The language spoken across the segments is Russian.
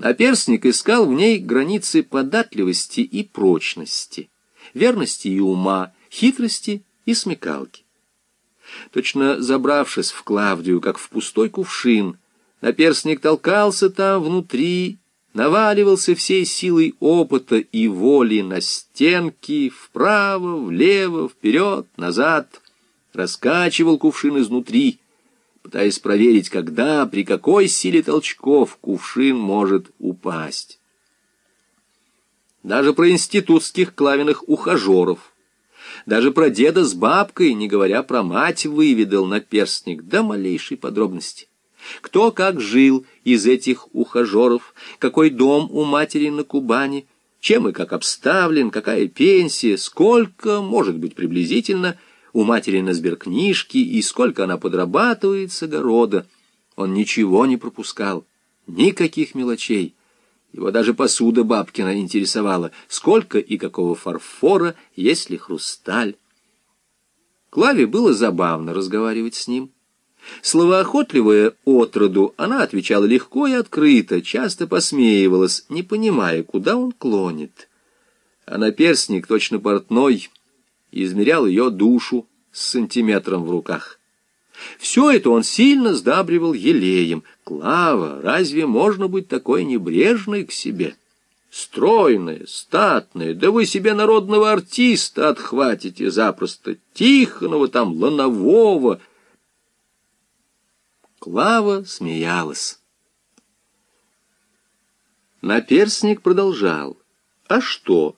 Наперсник искал в ней границы податливости и прочности, верности и ума, хитрости и смекалки. Точно забравшись в Клавдию, как в пустой кувшин, наперсник толкался там внутри, наваливался всей силой опыта и воли на стенки, вправо, влево, вперед, назад, раскачивал кувшин изнутри, пытаясь проверить, когда, при какой силе толчков кувшин может упасть. Даже про институтских клавиных ухажеров, даже про деда с бабкой, не говоря про мать, выведал на перстник до малейшей подробности. Кто как жил из этих ухажеров, какой дом у матери на Кубани, чем и как обставлен, какая пенсия, сколько, может быть, приблизительно – у матери на сберкнижке и сколько она подрабатывает с огорода. Он ничего не пропускал, никаких мелочей. Его даже посуда бабкина интересовала, сколько и какого фарфора, есть ли хрусталь. Клаве было забавно разговаривать с ним. Словоохотливая отроду, она отвечала легко и открыто, часто посмеивалась, не понимая, куда он клонит. А наперстник, точно портной, измерял ее душу с сантиметром в руках. Все это он сильно сдабривал елеем. Клава, разве можно быть такой небрежной к себе? Стройная, статная, да вы себе народного артиста отхватите запросто, Тихонова там, Ланового. Клава смеялась. Наперсник продолжал. А что?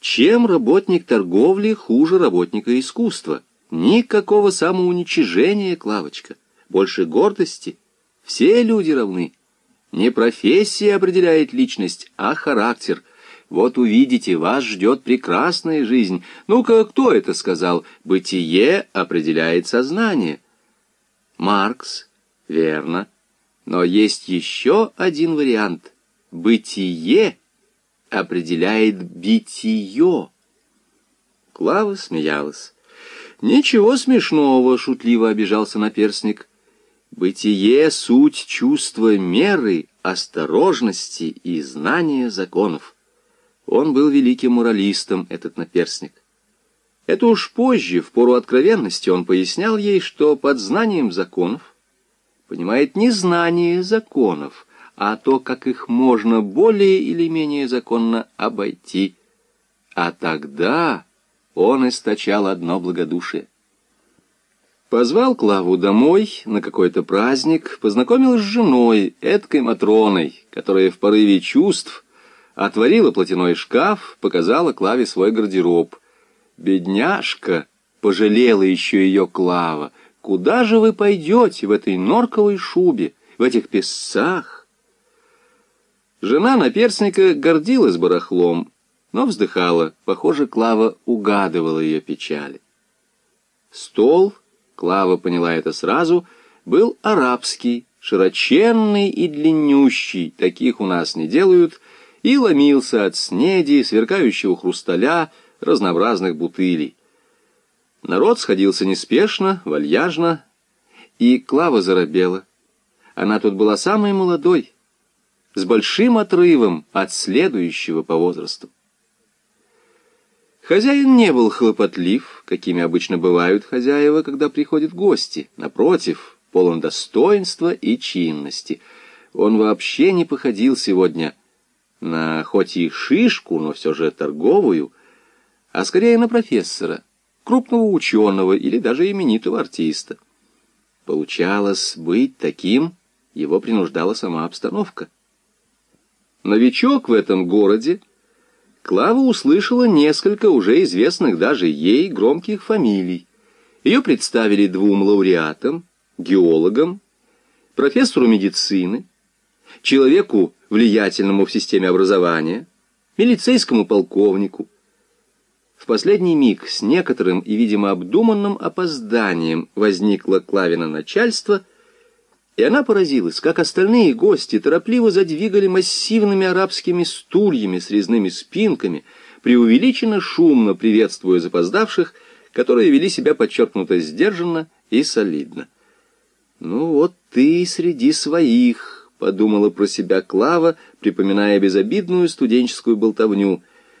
Чем работник торговли хуже работника искусства? Никакого самоуничижения, Клавочка. Больше гордости. Все люди равны. Не профессия определяет личность, а характер. Вот увидите, вас ждет прекрасная жизнь. Ну-ка, кто это сказал? Бытие определяет сознание. Маркс. Верно. Но есть еще один вариант. Бытие определяет битие. Клава смеялась. «Ничего смешного», — шутливо обижался наперсник. «Бытие — суть чувства меры, осторожности и знания законов». Он был великим моралистом, этот наперсник. Это уж позже, в пору откровенности, он пояснял ей, что под знанием законов понимает не знание законов — а то, как их можно более или менее законно обойти. А тогда он источал одно благодушие. Позвал Клаву домой на какой-то праздник, познакомил с женой, эткой Матроной, которая в порыве чувств отворила платяной шкаф, показала Клаве свой гардероб. Бедняжка, пожалела еще ее Клава, куда же вы пойдете в этой норковой шубе, в этих песцах? Жена наперсника гордилась барахлом, но вздыхала. Похоже, Клава угадывала ее печали. Стол, Клава поняла это сразу, был арабский, широченный и длиннющий, таких у нас не делают, и ломился от снеди, сверкающего хрусталя, разнообразных бутылей. Народ сходился неспешно, вальяжно, и Клава заробела. Она тут была самой молодой, с большим отрывом от следующего по возрасту. Хозяин не был хлопотлив, какими обычно бывают хозяева, когда приходят гости. Напротив, полон достоинства и чинности. Он вообще не походил сегодня на хоть и шишку, но все же торговую, а скорее на профессора, крупного ученого или даже именитого артиста. Получалось, быть таким его принуждала сама обстановка. Новичок в этом городе, Клава услышала несколько уже известных даже ей громких фамилий. Ее представили двум лауреатам, геологам, профессору медицины, человеку, влиятельному в системе образования, милицейскому полковнику. В последний миг с некоторым и, видимо, обдуманным опозданием возникло Клавина начальство — и она поразилась, как остальные гости торопливо задвигали массивными арабскими стульями с резными спинками, преувеличенно шумно приветствуя запоздавших, которые вели себя подчеркнуто сдержанно и солидно. «Ну вот ты среди своих», — подумала про себя Клава, припоминая безобидную студенческую болтовню —